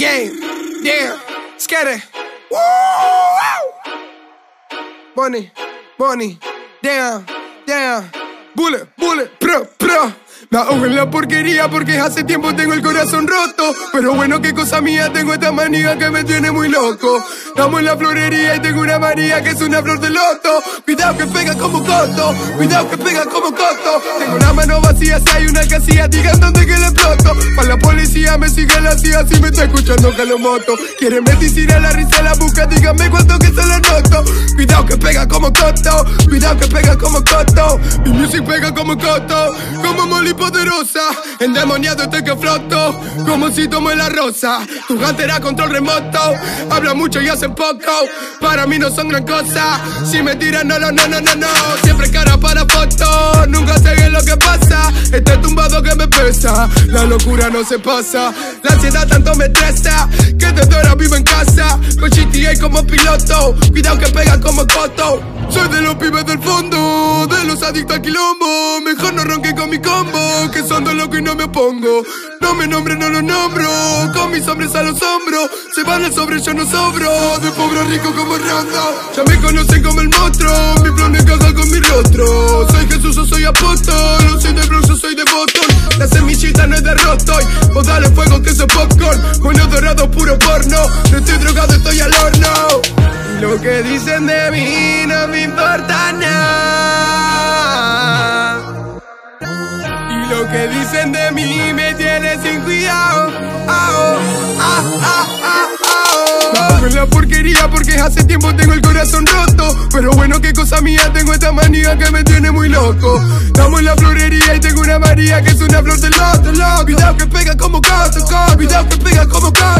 Game, yeah, scatter. Woo! Money, money, down, down. Bullet, bullet, pro, pro. Me ahogo en la porquería porque hace tiempo tengo el corazón roto. Pero bueno, qué cosa mía, tengo esta manía que me tiene muy loco. Estamos en la florería y tengo una María que es una flor de loto. Cuidado que pega como coto, cuidado que pega como coto. Tengo la mano vacía, si hay una casilla, digan dónde que le exploto. Para la policía me sigue la CIA, si me está escuchando que lo moto. Quieren medicina, la risa la busca, díganme cuánto que se lo noto. Cuidado que pega como coto, cuidado que pega como coto. Mi music pega como coto, como Poderosa. Endemoniado estoy que floto, como si tomo la rosa. Tu gante a control remoto, habla mucho y hacen poco. Para mí no son gran cosa. Si me tiran, no, no, no, no, no, no. Siempre cara para foto, nunca sé bien lo que pasa. Este tumbado que me pesa, la locura no se pasa. La ansiedad tanto me estresa, que desde ahora vivo en casa. Con GTA como piloto, cuidado que pega como coto. De los pibes del fondo, de los adictos al quilombo. Mejor no ronque con mi combo, que son de loco y no me opongo. No me nombre, no lo nombro, con mis hombres a los hombros. Se van al sobre, yo no sobro, de pobre rico como Rondo. Ya me conocen como el monstruo, mi flow encaja con mi rostro. Soy Jesús, yo soy apóstol, no soy de Bronx, yo soy de Boston. La semillita no es de Rostoy, vos dale fuego que soy popcorn. Bueno dorado, puro porno, no estoy drogado, estoy al horno. Lo que dicen de mí lo que dicen de mí me tiene sin cuidado. Ah, ah, ah, ah, ah. Me la porquería porque hace tiempo tengo el corazón roto. Pero bueno, qué cosa mía, tengo esta manía que me tiene muy loco. Estamos en la florería y tengo una María que es una flor de loto, loco. Cuidado que pega como coto. Cuidado que pega como coto.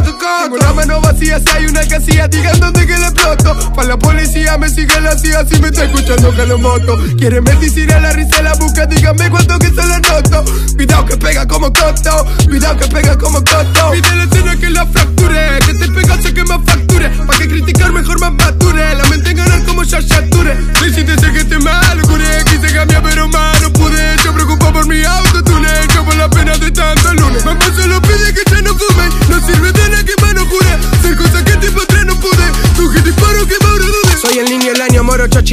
Tengo la mano vacía, si hay una casilla, digan dónde que le exploto. Para la policía me sigue la CIA, si me está escuchando que lo moto. Quieren medicina, la risa la busca, díganme cuánto que se lo noto. Cuidado que pega como coto, cuidado que pega como coto.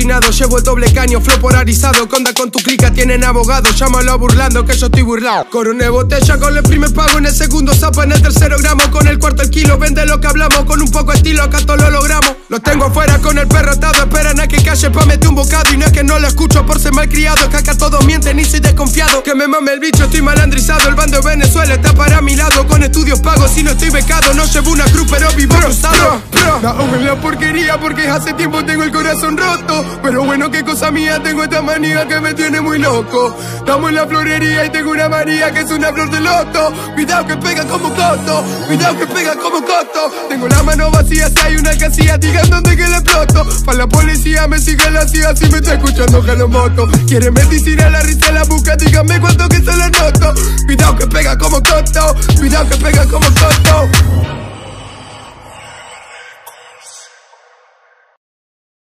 Llevo el doble caño, flow polarizado. Conda con tu clica, tienen abogado, llámalo burlando que yo estoy burlado. Coroné botella con el primer pago, en el segundo zapa, en el tercero gramo, con el cuarto el kilo, vende lo que hablamos, con un poco de estilo, acá todo lo logramos. Los tengo afuera con el perro atado, esperan a que calle pa' meter un bocado. Y no es que no lo escucho por ser malcriado, es que acá todos mienten y soy desconfiado. Que me mame el bicho, estoy malandrizado. El bando de Venezuela está para mi lado, con estudios pagos y no estoy becado. No llevo una cruz, pero vivo cruzado. Me ahogo en la porquería porque hace tiempo tengo el corazón roto. Pero bueno, qué cosa mía, tengo esta manía que me tiene muy loco. Estamos en la florería y tengo una María que es una flor de loto. Cuidado que pega como coto, cuidado que pega como coto. Tengo la mano vacía, si hay una casilla, digan dónde que le exploto. Para la policía me sigue la CIA, si me está escuchando que lo moto. Quieren medicina, la risa la busca, díganme cuánto que se lo noto. Cuidado que pega como coto, cuidado que pega como coto.